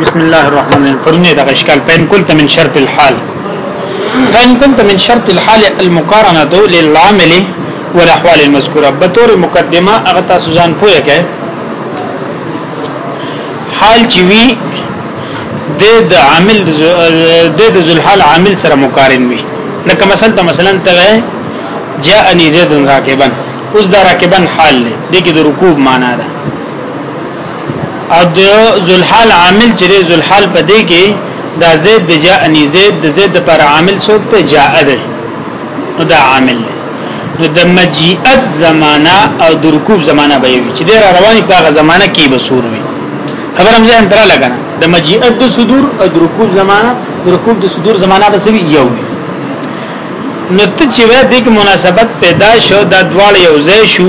بسم الله الرحمن الرحيم پرونه دا اشکال پین کول من شرط الحال پین کول من شرط الحال المقارنه للعامل والاحوال المذکوره به تور مقدمه هغه تاسو ځان پوهه کې حال چې وی د د عامل د د ذلحال عامل سره مقارن وي لکه مثلا ته مثلا ته جاءني زيد راكبا اوس دا راکبن حال دی د رکوب معنا ده او د ذوالحال عامل چې ذوالحال په دې کې دا زید د جاءنی زید د زید پر عامل څوک ته جاء ده نو دا عامل دی نو د مجیئت زمانہ او د رکوب زمانہ به وي چې د رواني په هغه زمانہ کې به سور وي خبر هم ځان تر لګا د مجیئت د صدور او د رکوب زمانہ د رکوب د صدور زمانہ به سوي یو وي نو ته چې وې د مناسبت پیدا شو د دواړ یو ځای شو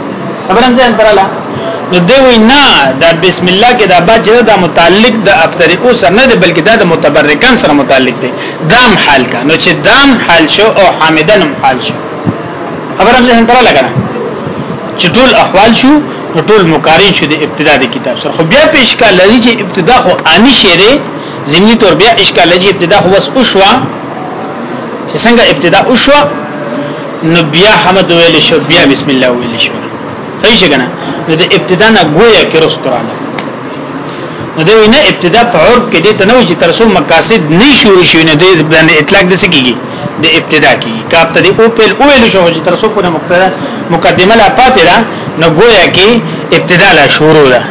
خبرم ځان تراله نو دی وی نه دا بسم الله کې دا باجر دا متعلق د ابتری او سره نه دی بلکې دا د متبرکان سره متعلق دی دام حال کا نو چې دام حال شو او حامدن حال شو خبر هم ځین تر لګا چې ټول احوال شو نو ټول مقارن شو د ابتدا د کتاب سره خو بیا پیش کا لږی چې ابتدا خو انی شری زمینی تور بیا اشکال لږی ابتدا خو وس او شو چې څنګه ابتدا او شو نو بیا حمد ویل شو بیا بسم الله ویل شو صحیح څنګه نو د ابتدا نه گویا کې رستورانه نو دا نه ابتدا په عرب کې د تنوع چې ترسو مقاصد نه شروع شي نه د باندې اطلاق د سکیږي د ابتدا کې کاپ ته د او پیل او ویل شو چې ترسو په مقدمه مقدمه لا پاتې را نو گویا کې ابتدا لا شروع ده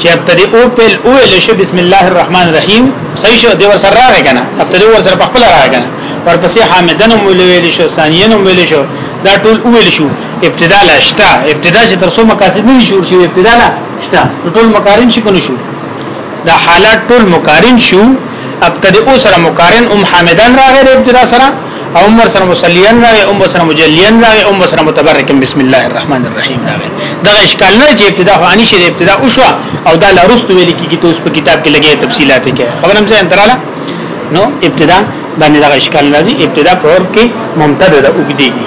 چې ابتدی او پیل او لشه بسم الله الرحمن الرحیم صحیح شو دی وسره راغی کنه ابتدی وسره په خپل راغی کنه ورپسې حامدن ویل شو ثانیین ویل شو دا ټول ویل شو ابتدا لا شته ابتدا چې تر څو مقاصد نه شو شي ابتدا لا شته ټول مقارن شي کنه شو دا حالات ټول مقارن شو ابتدی او سره مقارن ام حامدن راغی ابتدا سره او عمر سره مصليان راغی عمر سره مجليان راغی عمر سره متبرکم بسم الله الرحمن الرحیم راغی دا اشکال نه چې ابتدا خو اني شي د ابتدا او شو او دا لارست ویل کیږي ته اوس په کتاب کې لګي تفصيلات کې خبرم ځان تراله نو ابتدا باندې دا اشکال راځي ابتدا په اور کې ممتد ده وګديږي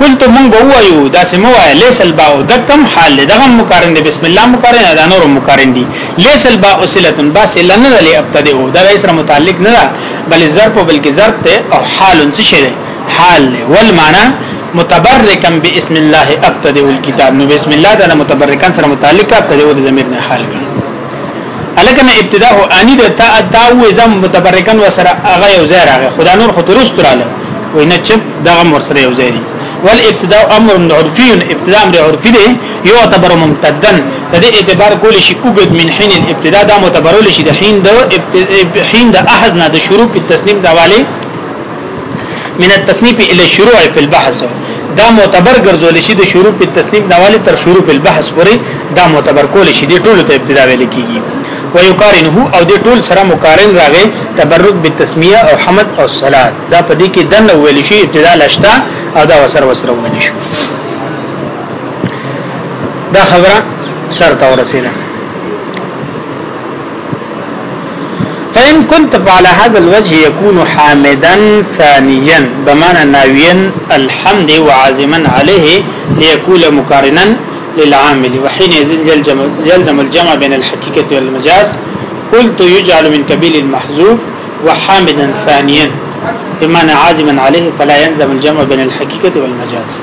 قلت مونږ به وایو دا سم وای لیس الباء دکم حال دغه مقارن دی بسم الله مقارن دا نور مقارن دی لیس الباء صلتن با صلنه له ابتدی او دا سره متعلق نه ده بل ظرف بلکې ظرف ته او حال څه شي حال ول معنا متبرکا بسم الله ابتدی الكتاب نو بسم الله دا متبرکان سره متعلق ابتدی او د ضمیر نه حال کړي الکه نه ابتدا هو اني د تا تا و زم متبرکن وسره هغه یو ځای راغی خدا نور خو درست رااله وینه چې دغه مر سره یو ځای دی ول ابتدا امر عرفي ابتدا امر عرفي دی یو اعتبار ممتدن د دې اعتبار کول شي اوګد من حين الابتداء دا معتبرول شي د حين د حين د احز نه د شروع په تسلیم د والي من التصنیف الى الشروع فی البحث دا معتبر ګرځول شي د شروع په تصنیف نواله تر شروع په البحث پورې دا معتبر کول شي د ټولو ته ابتدا ویل کیږي ويقارنه او د ټول سره مقارن راغی تبرک بالتسمیه او حمد او صلات دا په دې کې دنه ویل شي ابتدا لشتا او دا وسر وسر ویل شي دا خبره سر ته ورسیده فإن كنت على هذا الوجه يكون حامدا ثانيا بمعنى ناويا الحمد وعازما عليه ليكون مقارنا للعامل وحين يلزم الجمع بين الحقيقة والمجاز قلت يجعل من كبيل المحذوف وحامدا ثانيا بمعنى عازما عليه فلا ينزم الجمع بين الحقيقة والمجاز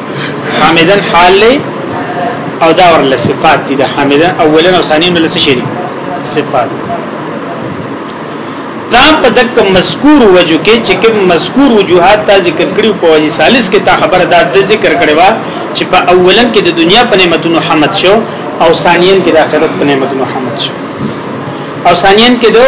حامدن حال له او دا ورله صفات دي د حامدن اولا او ثانیا له څه شي صفات دا په دک مذکور وجو کې چې کوم مذکور وجوهات تا ذکر کړیو په وجه ثالث کې تا خبره دا د ذکر کړي وا چې په اولن کې د دنیا په نعمتونو حمد شو او ثانین کې د آخرت په نعمتونو حمد شو او ثانین کې دو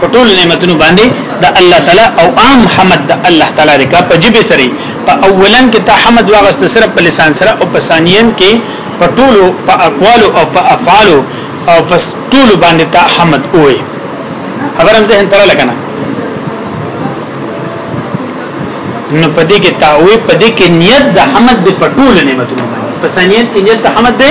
په ټول نعمتونو باندې د الله تعالی او عام حمد د الله تعالی لري کا په جبه سره په اولن کې ته حمد واغست سره په لسان سره او په ثانیین کې په ټول په اقوال او په افعال او په ټول باندې ته حمد وې خبرم ذهن تر لګنه نو پدې کې تاوي پدې کې نیت د حمد د پټول نعمتونو په ثانیت کې نیت د حمد ده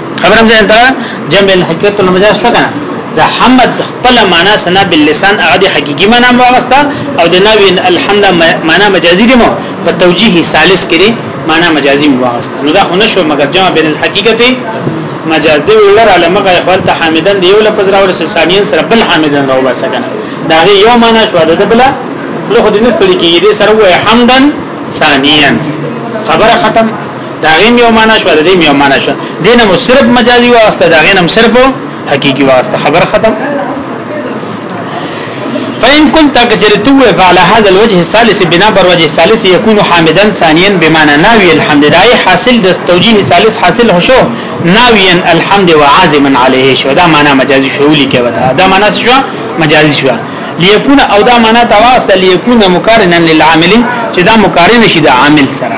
خبرم ځان ته جمع الحقیقت المجاز شو کنه دا حمد خپل معنا سنا باللسان هغه د حقيقي معنا واغستا او د نوی الحمد معنا مجازي دي مو په توجيه ثالث کې معنا مجازي واغستا نو دا خو نشو مگر جمع بین الحقیقت مجاز دی ولر علمه غي خپل ته حامدن دی ول پزرا ور ثانیین سره بل حامدن راو بس کنه دا یو معنا شو د بل له خو د نستړي کې دې سره وای حمدن ثانیین خبره ختم دا غیم یو معنا شو د دې یو معنا شو دینه مو صرف مجازي واسطه دا غینم صرف حقيقي واسطه خبر ختم فإن كنت كجرت فعلى هذا الوجه الثالث بنا بر وجه الثالث يكون حامدا ثانيا بمعنى ناوي الحمد دای حاصل د توجیه ثالث حاصل شو ناويا الحمد وعازما عليه شو دا معنا مجازي شو لیکه ودا دا معنا شو مجازي شو ليكون او دا معنا تواصل ليكون مقارنا للعامل چې دا مقارن شي د عامل سره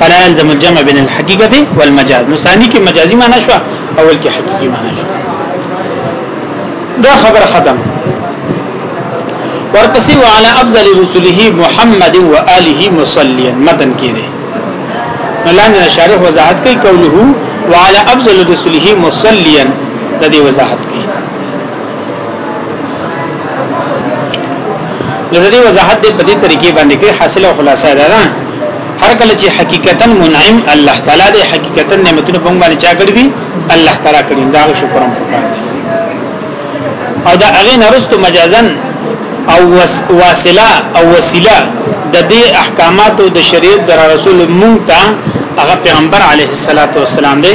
فلا يلزم الجمع بين الحقيقه والمجاز نو ثاني کې مجازي معنی شو اول کې حقيقي معنی شو دا خبر ختم ورپسې وعلى افضل رسله محمد واله مصليا متن کې دي لاندې شارح وضاحت کوي قوله وعلى افضل رسله مصليا د دې وضاحت نو د دې وضاحت دې په دې طریقې باندې کې حاصله او خلاصه ده نه هر کله چې حقیقتا منعم الله تعالی دې حقیقتا نعمتونه په باندې چا کړی دي الله تعالی کړی دا شکر هم وکړي او دا هغه نرستو مجازن او واسله او وسیله د دې احکاماتو د شریعت در رسول مونږ ته هغه پیغمبر علیه الصلاۃ والسلام دی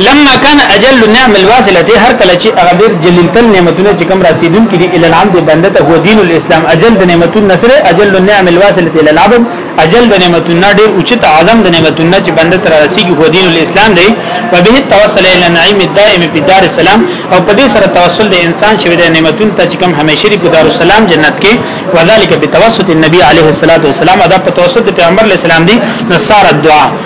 لما كان اجل النعم الواصله هر کله چې هغه ډېر جلیل تل نعمتونه چې کوم رسیدون کړي ال العبد بنده ته هو دین الاسلام اجل د نعمتونو نصر اجل النعم الواصله ال العبد اجل د نعمتونو ډېر اوچت اعظم د نعمتونو چې بنده تر رسیږي هو دین الاسلام دی په به توسل ال نعیم الدائم په دار السلام او په دې سره توسل د انسان شوی د نعمتونو ته چې کوم همیشه په دار السلام جنت کې وذالک بتوسط النبي عليه الصلاه والسلام ادا په توسط پیغمبر اسلام دی نصار الدعاء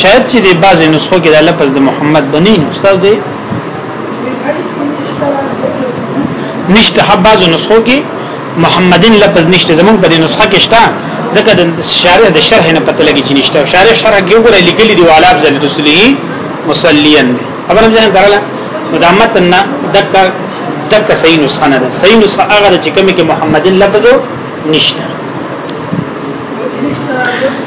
شاید چې د بعضې نسخو کې دا لفظ د محمد بنی استاد دی نشته حب بعضې نسخو کې محمدین لفظ نشته زمونږ په دې نسخه کې شته ځکه د شارح د شرح نه پته لګی چې نشته شارح شرح کې وګورئ لیکلي دی والا افضل رسولی مصلیا خبر هم ځان کړل نو دا متن دک دک صحیح نسخه نه ده صحیح نسخه هغه چې کومه کې محمدین لفظ نشته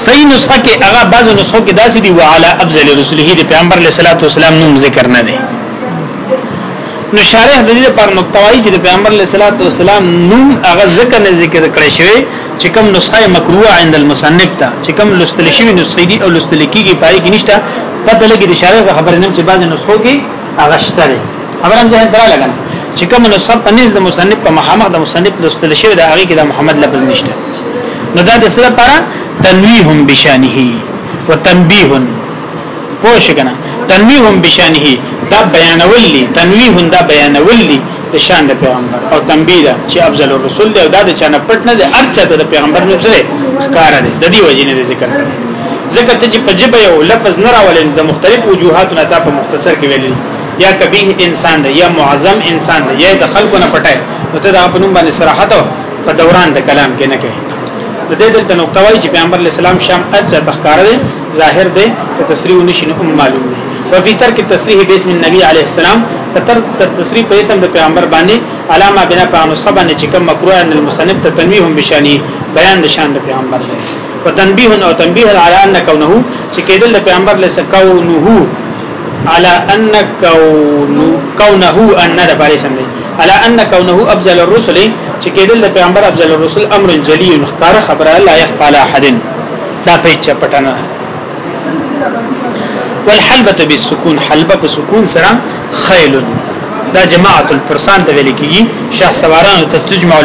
صحیح نسخه کې هغه بعض نسخو کې داسې دی وعلى افضل رسوله دی پیغمبر علیه الصلاۃ والسلام نوم ذکر نه دی نو شارح د دې پر نقطه وايي چې د پیغمبر علیه الصلاۃ والسلام نوم هغه ذکر نه ذکر کړی شوی چې کوم نسخه مکروه عند المصنف ته چې کوم لستل شوی نسخه دی او لستل کیږي پای کې نشته پته لګي د شارح خبرې نوم چې بعض نسخو کې هغه شته دی خبرم ځه درا لګنه چې کوم نسخه په نس د مصنف په مخامخ د مصنف د استل شوی د هغه کې د محمد لفظ نشته نو دا د سره لپاره تنویهم بشانه و تنبیه پوه شئ کنه تنویهم بشانه دا بیانول دي تنویه دا بیانول دي د شان د پیغمبر او تنبیه ده چې افضل الرسول دی او دا د چانه پټ نه دی ارچا ته د پیغمبر نوم سره ښکار دی د دې وجې نه ذکر کړي ځکه ته چې په جبه یو لفظ نه راولې د مختلف وجوهاتو نه تا په مختصر کې ویلې یا کبیه انسان دی یا معظم انسان دی یا د خلکو نه پټای نو ته دا په نوم باندې صراحت په دوران د کلام کې نه کوي د دې دلته نقطه وایي چې پیغمبر اسلام شام ارچا تخکار دی ظاهر دی تصریح نشي نو معلوم دی وفي ترک التصریح باسم النبي عليه السلام تر تصریح په اسم د پیغمبر باندې علامه بنا په نسخه باندې چې کوم مکروه ان المصنف تنویه بشانی بیان د شان د پیغمبر دی وتنبيه او تنبيه على ان كونه چې کېدل د پیغمبر له کونه على ان كونه كونه ان د باري سم دی على ان كونه افضل الرسل چې کېدل د پیغمبر افضل الرسل امر جلی مختار خبره لا يخفى على احد دا په چپټنه والحلبه بالسکون حلبه په سکون سره خیل دا جماعت الفرسان ته ویل کیږي شاه سواران ته تجمع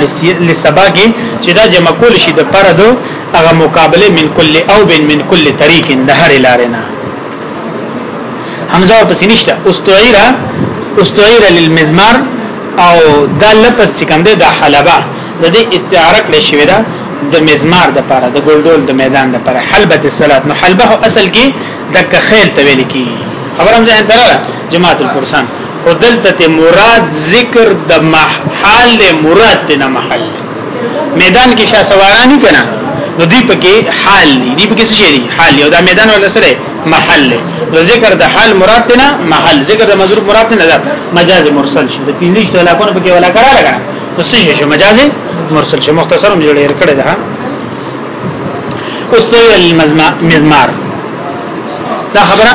لسباګي چې دا جمع کول شي د پر دو هغه مقابله من کل او بن من کل طریق د هر لارې نه حمزه پس نشته استعيره استعيره للمزمار او دا لپس چې کوم ده د حلبه د دې استعاره کړې شوې ده د مزمار د پاره د ګلډول د میدان د پاره حلبه الصلات نو حلبه اصل کې د کخیل تویل کی خبرم ځان تر جماعت الفرسان او دلته ته مراد ذکر د محل مراد نه محل میدان کې شاه سوارانی کنا نو دی پکې حال دی دی پکې څه شي دی حال یو دا میدان ولا سره محل نو ذکر د حال مراد نه محل ذکر د مضروب مراد نه ده مجاز مرسل شي د پینځه علاقونو پکې ولا کرا لګا اوس شي شو مجازي مرسل شي مختصر هم جوړ کړی دا اوس دوی المزمار دا خبره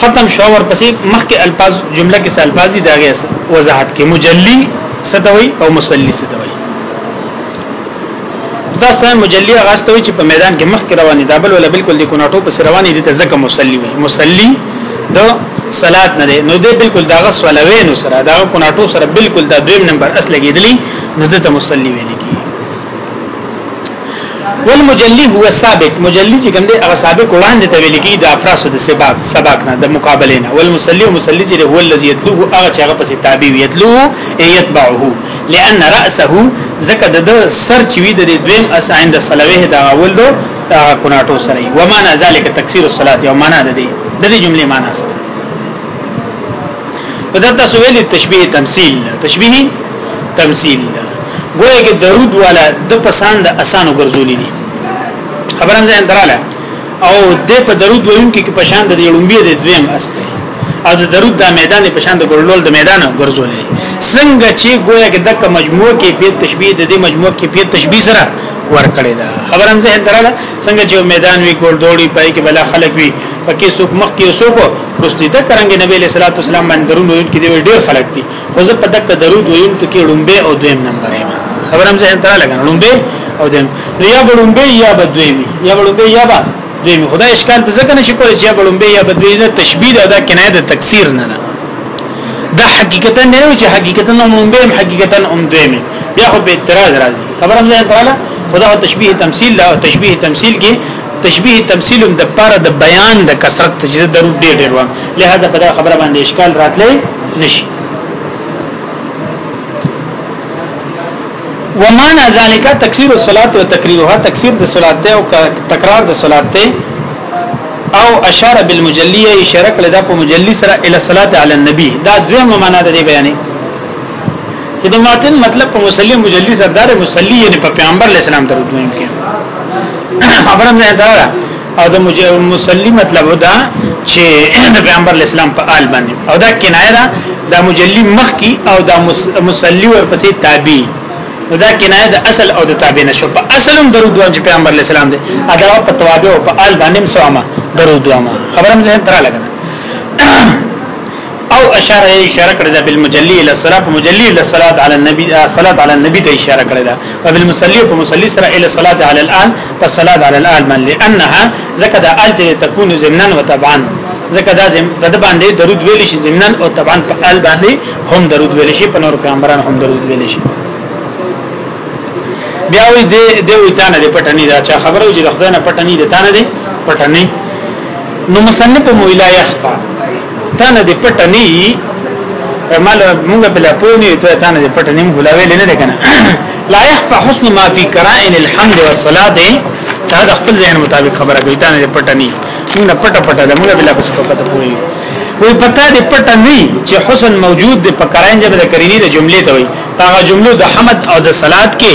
ختم شو ور پسې مخکې الفاظ جمله کې الفاظ دي داغه وضاحت کې مجلی ستوي او مسلی ستوي دا ستاسو مجلی غاستو چې په میدان کې مخ کې رواني دا بل ولا بالکل د کوناټو په سر رواني دي ته ځکه مصلي وي مصلي د صلات نه دی نو دی بالکل دا غس ولوي نو سره دا کوناټو سره بالکل دا دویم نمبر اس لګیدلی نو د ته مصلي ویل کی والمجلی هو ثابت مجلی چې کوم دی هغه سابق وړاندې ته ویل کی د افراس د سباق سباق نه د مقابله نه والمصلي مصلي چې هو الذي يتلو هغه چې هغه پسې تابع وي يتلو يتبعه لأن رأسه زکه د سر چې وی د دویم اس عند صلوه دا اول دو دا کناټو سره و معنا ذالک تکثیر الصلاه او معنا د دې د دې جملې معنا سره په دغه سویل تشبیه تمثيل تشبیه تمثيل ګویا کې درود والا د پسند اسانو ګرځولې دي خبرم ځان دراله او د په درود ویونکو کې په شان د لومبي د دویم اس دی او د درود د میدان په شان د ګړلول د میدان ګرځولې څنګه چې گویا کې دغه مجموعه کې په تشبیه د دې مجموعه کې په تشبیه سره ورکړې ده خبرم زه دراله څنګه چې میدان وی ګول دوړي پای کې بلا خلک وی پکې څوک مخ کې څوک رستیته کرانګي نبی له صلوات والسلام باندې درونو کې ډېر خلک دي خو زه په دک درود ویم ته کې لومبه او دویم نمبر یم خبرم زه تر لګا لومبه او دویم یا لومبه یا بدویم یا لومبه یا با دویم خدا اشکال ته ځکه نشي کولای چې یا لومبه یا بدویم نه تشبیه ده دا کنایه ده تکثیر نه نه دا حقیقتا نه و چې حقیقتا لومبه هم حقیقتا هم دویم یا خو به اعتراض راځي خبرم زه تر لګا خدا تشبیه تمثيل لا تشبیه تمثيل کې تشبیه تمثيل د پاره د بیان د کثرت چې ضرور ډېر ډېر و لہذا په خبره باندې اشکال راتلی نشي ومانا ذالک تکثیر الصلاه او تکریرها تکثیر د صلات ته او تکرار د صلات ته او اشاره بالمجلیه اشاره کړه د په مجلی سره ال صلاه علی النبی دا دویمه معنا د دې بیانې چې د ماتن مطلب په مسلم مجلی سردار مسلی یعنی په پیغمبر اسلام ته رجوع کوي خبره نه ده او د مصلی مطلب دا چې د پیغمبر اسلام په آل باندې او دا کنایه ده د مجلی مخ کی او د مصلی ورپسې تابع دا کنایه د اصل او د تابع نشو په اصل هم درود وان چې پیغمبر اسلام دی ادا په توابع او په آل باندې سوما درود وان خبرم زه تر لګنه او اشاره یې اشاره کړې ده بالمجلی الی الصلاه په مجلی الی الصلاه علی النبی صلاه علی النبی ته اشاره کړې ده او بالمصلی په مصلی سره الی الصلاه علی الان په صلاه علی الان باندې انها زکه د ال چې تكون ضمنن و تبعا زکه دا زم د باندې درود ویل شي ضمنن او تبعا په ال باندې هم درود ویل شي په نور پیغمبران هم درود ویل شي بیا وی د د وی تانه د پټنی دا چې خبره وجه خدای نه پټنی د تانه دی پټنی نو مصنف مولا يخفا تانه دې پټ نه مال موږ بل پوه نه ته تانه دې پټ نه غلاوي لنه ده کنه لا يخفى حسن ما في قرائن الحمد والصلاه دې تا د خپل ذهن مطابق خبره کوي تانه دې پټ نه موږ پټ پټ ده موږ بل پس په پته پوي وي پتا دې پټ نه چې حسن موجود دې په قرائن جبه د کرینی د جملې ته وي هغه جملو د حمد او د صلات کې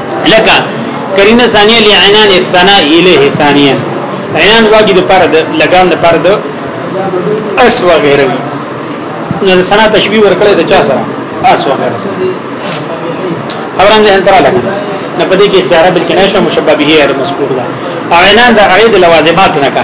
لکه کرینه ثانیه لعنان الثناء الیه ثانیه عنان واګي د پر د لګام د پر د اس وغیره وی نو د سنا تشبیه ورکړی د چا سره اس وغیره سره اوران ځین تر لګا نه پدې کې استعاره بلکې نشه مشببه هي د مذکور ده او عنان د عید لوازمات نه کا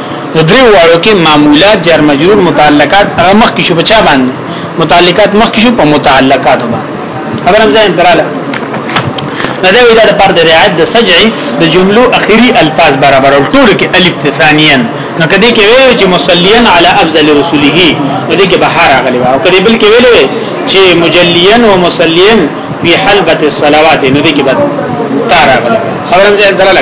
نو درې واړو کې معمولات جر مجرور متعلقات هغه مخ کې شو په چا باندې متعلقات مخ کې شو په متعلقات باندې خبرم ځای دراله نه دا ویل د پر د رعایت د سجع د جملو اخیری الفاظ برابر او ټول کې الف ثانیا نو کدی کې ویل چې مصلیان علی افضل رسوله نو دې کې بهار اغلی او کدی بل کې ویل چې مجلیان و مصلیان فی حلبت الصلوات نو دې کې بد تار اغلی خبرم ځای دراله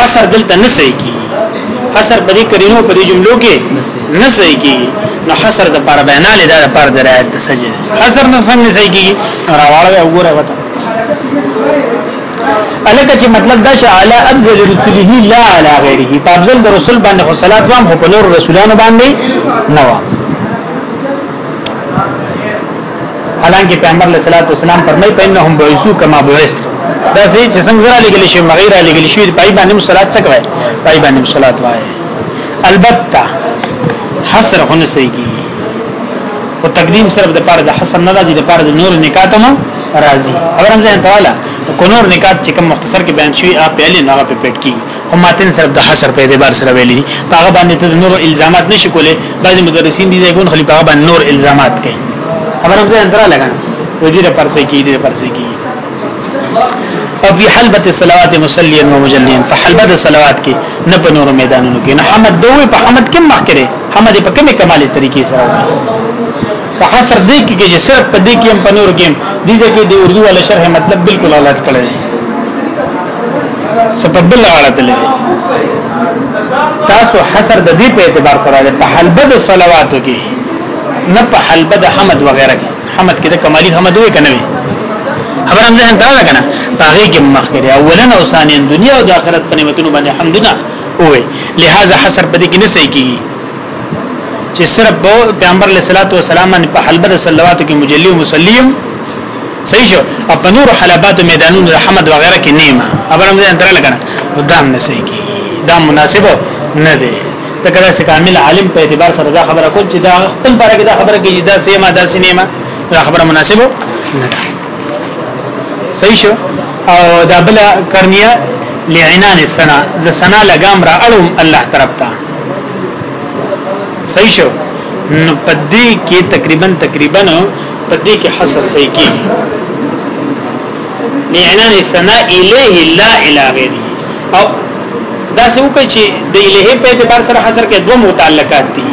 حصر دلته نه صحیح کی حصر په دې کرینو په دې جملو کې نه صحیح کی نو حصر د پر بیان له دار پر درایت د سجن حصر نه څنګه صحیح کی راواله وګوره وته الکه چې مطلب دا چې اعلی افضل رسوله لا علی غیره په افضل د رسول باندې خو صلوات وام خو په نور رسولانو باندې نه حالانکه پیغمبر علیه الصلاۃ والسلام فرمایي پنهم بعثو کما بعث دا سې چې څنګه را لګل شي مغیر را لګل شي پای باندې صلات څه کوي پای باندې صلات وای البته حسر هونه سي کی او تقدیم صرف د پاره د حسن نه راځي د پاره د نور نکات مو راځي خبرم ځان ته والا کو نور نکات چې کوم مختصر کې بیان شوی اپ یې نه هغه په پټ کی هم ماتن صرف د حصر په اعتبار سره ویلي دي هغه باندې ته نور الزامات نشي کولای بعضي مدرسین دي ځګون خلی په هغه باندې نور الزامات کوي خبره هم ځان درا لګا وزیر پرسه کی دي پرسه کی او فی حلبت الصلوات مصلیا و مجلین فحلبت الصلوات کې نه په نور میدانونو کې نه حمد دوی په حمد کې مخ کړي حمد په کومه کمالي طریقې سره په حصر دې کې چې صرف په دې کې هم په نور کې دي ځکه د اردو ولا شرح مطلب بالکل غلط کړی سپد بل اړه تللی تاسو حصر د دې په اعتبار سره ده په حلبه د صلواتو کې نه په حلبه د حمد وغیرہ کې حمد کې د کمالی حمد وې کنه خبر هم ځان دا کنه هغه کې مخ کړي اولا او ثانیا دنیا او د آخرت په نعمتونو باندې حمدونه وې لہذا حصر په دې کې نه صحیح کیږي چې صرف پیغمبر علیه الصلاۃ والسلام په حلبه د صلواتو کې مجلی او مسلم صحیح شو او په نور حلبات او میدانونو د حمد وغیرہ کې نیمه خبره مې درته لګنه دا نه صحیح کی دا مناسب نه دی دا کله چې کامل عالم په اعتبار سره دا خبره کول چې دا خپل باره کې دا خبره کې دا سیمه دا سینما دا خبره مناسبه نه ده صحیح شو او دا بل کرنیه لعنان الثنا د سنا لګام را اړم الله طرف ته صحیح شو نو پدې کې تقریبا تقریبا په دې کې حصر صحیح کی نه اعلان ثنا الیه لا الی غیره او دا څه وکړي چې د الیه په اعتبار سره حصر کې دوه متعلقات دي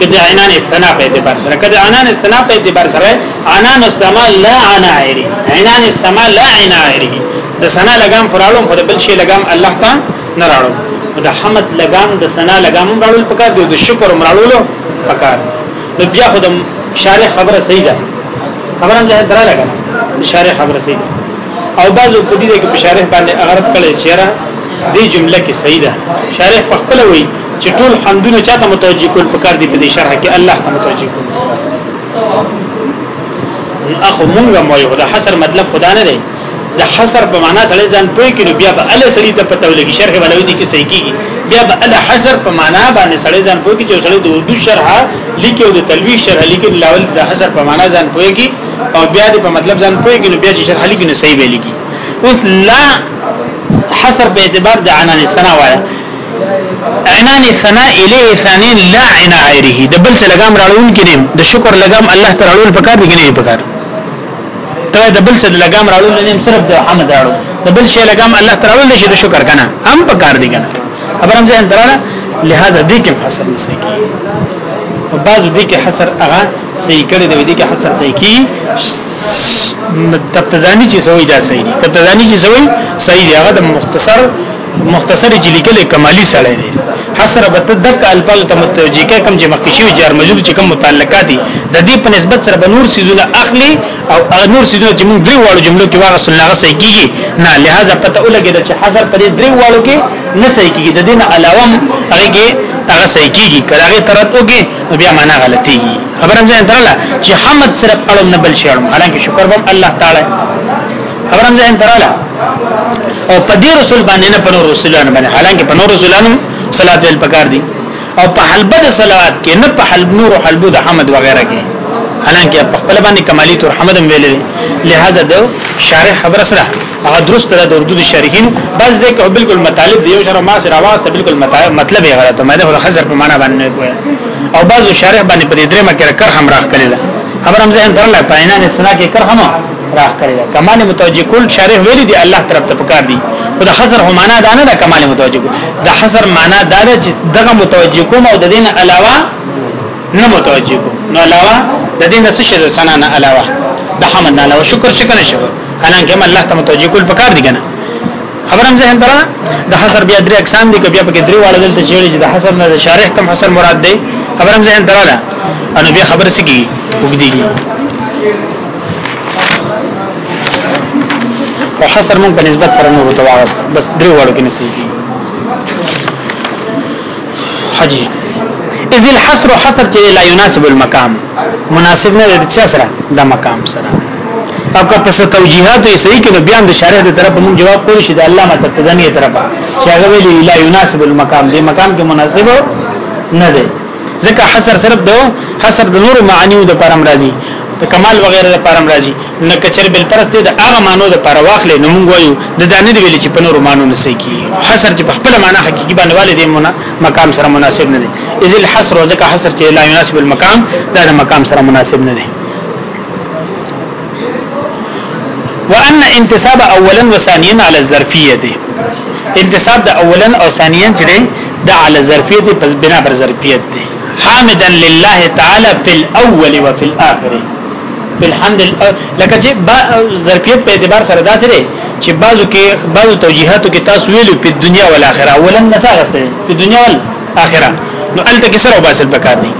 کده عنان الثنا په اعتبار سره کده عنان الثنا په اعتبار سره عنان السما لا عنائری عنان السما لا عنائری د سنا لګام فراړو خو د بل شي لګام الله ته نه راړو د حمد لګام د سنا لګام راړو پکار دی د شکر راړو پکار دی نو بیا خو د شارح خبره صحیح ده خبره نه درا لګا شارح خبره صحیح ده او بعضو په دې کې په شارح باندې اغرت کړي چې را دې جمله کې صحیح ده شارح په خپل وایي چې ټول حمدونه چاته متوجي کول پکار دي په دې شرح کې الله ته متوجي کول اخو مونږه مو یو د حصر مطلب خدا نه دی د حصر په معنا سره ځان پوي کړي بیا به ال سړي ته پته ولګي شرح ولوي دي کې صحیح کیږي بیا به ال حصر په معنا باندې سړي ځان پوي کړي سړي د اردو شرح لیکي او د تلوي شرح لیکي لاول د حصر په معنا ځان پوي کړي او بیا د په مطلب ځان پوي کړي بیا چې شرح لیکي نو صحیح ویل کی اوس لا حصر په اعتبار د عنان سنا وایا عنان ثنا الیه ثانین لا عنا غیره د بل څه لګام راړون کړي د شکر لګام الله تعالی پکار دي نه پکار ته د بل څه د لګام راړو نه نیم صرف د حمد راړو د بل شي لګام الله تعالی نشي د شکر کنه هم په کار دی کنه خبرم ځین دراله لہذا دې کې حسر نشي کی او بعضو دې کې حسر هغه صحیح کړي دی دې کې حسر صحیح کی تبتزانی چې سوی دا صحیح دی تبتزانی چې سوی صحیح دی هغه د مختصر مختصر چې لیکل کمالی سره دی حسر به تدک الفاظ ته متوجی کې کم چې مخکې شوی جار مجرور چې کم متعلقات دي د دې په نسبت سره به نور سيزونه اخلي او نور سيزونه چې موږ درې واړو جملو کې واغ سنغه صحیح کیږي نه لہذا پته ولګي چې حسر پر درې واړو کې نه صحیح کیږي د دې نه علاوه هغه کې هغه صحیح کیږي کله هغه ترت وګي بیا معنا غلطي خبرم ځان درله چې حمد صرف اړم نه بل شي اړم حالانکه شکر بم الله تعالی خبرم ځین تراله او په دې رسول باندې نه په نور رسولانو باندې حالانکه په نور رسولانو صلوات ویل پکار دي او په حلبه د صلوات کې نه په حلب نور او حلبو د حمد وغیرہ کې حالانکه په خپل باندې کمالی تور حمد هم ویل لہذا د شارح خبر سره هغه درست ده د اردو د شارحین بس ځکه بالکل مطالب دی یو شرح ما سره واسطه بالکل مطلب یې غلطه مې د خزر په معنا باندې کوی او بعضو شارح باندې په دې درې مکه کر هم راخ کړل خبر هم ځین درلای پاینانه سنا کې کر هم راخ کړی دا کمال متوجه کول شارح ویل دی الله طرف ته پکار دی خو د حصر هم معنا دا نه دا کمال متوجه کول د حصر معنا دا ده چې دغه متوجه کوم او د دین علاوه نه متوجه کوم نو علاوه د دین څه شی د سنا نه علاوه د حمد نه علاوه شکر شکر شو حالانکه هم الله ته متوجه کول پکار دی کنه خبرم ذهن درا د حصر بیا درې اقسام دي کبه په کې درې واړه دلته چیرې چې د حصر نه شارح کم حصر مراد دی خبرم ذهن درا نه انو بیا خبر سکی وګدیږي په حصر مونږ په نسبت سره نور ته واغست بس درې وړو کې نصیب دي حجی اذ الحصر حصر چې لا يناسب المقام مناسب نه د چا سره د مقام سره او که پس توجیهات یې صحیح کړي بیا د شارع د طرف مونږ جواب کولی شي د الله مطلب ځنی طرفه چې هغه ویلي لا يناسب المقام دې مقام کې مناسب نه دی ځکه حصر صرف دو حصر د نور معانیو د پرم راځي د کمال وغیرہ د پرم راځي نه کچر بل پرسته د هغه مانو د پر واخلې نو موږ وایو د دانه دی ویل چې په نور مانو نه سي کی حصر چې په خپل معنا حقيقي باندې والي دی منا مقام سره مناسب نه دی اذ الحصر ځکه حصر چې لا يناسب المقام دا د مقام سره مناسب نه دی وان انتساب اولا وثانيا على الظرفيه انتساب د اولا او ثانيا چې دا علی ظرفیت پس بنا بر ظرفیت دی حامدا لله تعالی فی الاول و فی الاخر فی الحمد لکه چې ظرفیت په اعتبار سره داسې دی چې بعضو کې بعضو توجیهاتو کې تاسو ویلو په دنیا او آخرت اولا نساغسته په دنیا او آخرت نو الته کې سره وباسل پکار دی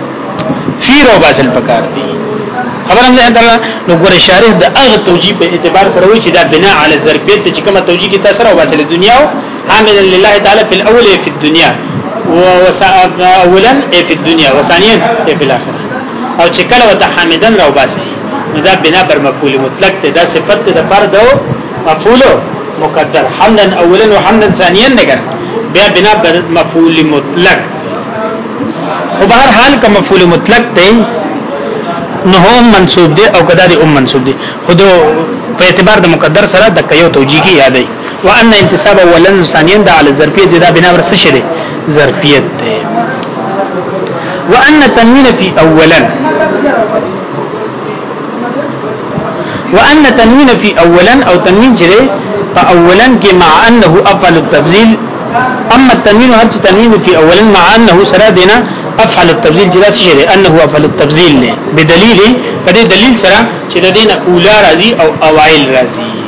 فیر وباسل پکار دی خبر هم ځان درنه نو ګوره شارح د هغه توجیه په اعتبار سره وی چې دا بنا علی ظرفیت چې کومه توجیه کې تاسو راوځل دنیا او حامدا لله تعالی فی الاول فی الدنیا اولا فی الدنیا وثانیا فی الاخره او چې کله وته حامدن راو باسي دا بنا پر مفعول مطلق ته دا صفت ته د فرد او مفعول مقدر حمدا اولا وحمدا ثانیا نه کړ بیا بنا پر مفعول مطلق او بهر حال کوم مفعول مطلق دی نو هم منصوب دی او کدا دی هم منصوب دی خود په اعتبار د مقدر سره د کيو توجیه یادای وان انتساب اولا ثانيا دا على الظرفيت دا بنا ور څه شری ظرفیت ده وان تنوین فی اولا وان تنوین فی اولا او تنوین چې په اولا کې مع انه افعل التبذيل اما التنوین هر چې تنوین فی اولا مع انه سره دینا افعل التبذيل چې دا څه دی انه افعل التبذيل نه بدلیل په دې دلیل سره چې د دین اولا راځي او اوائل راځي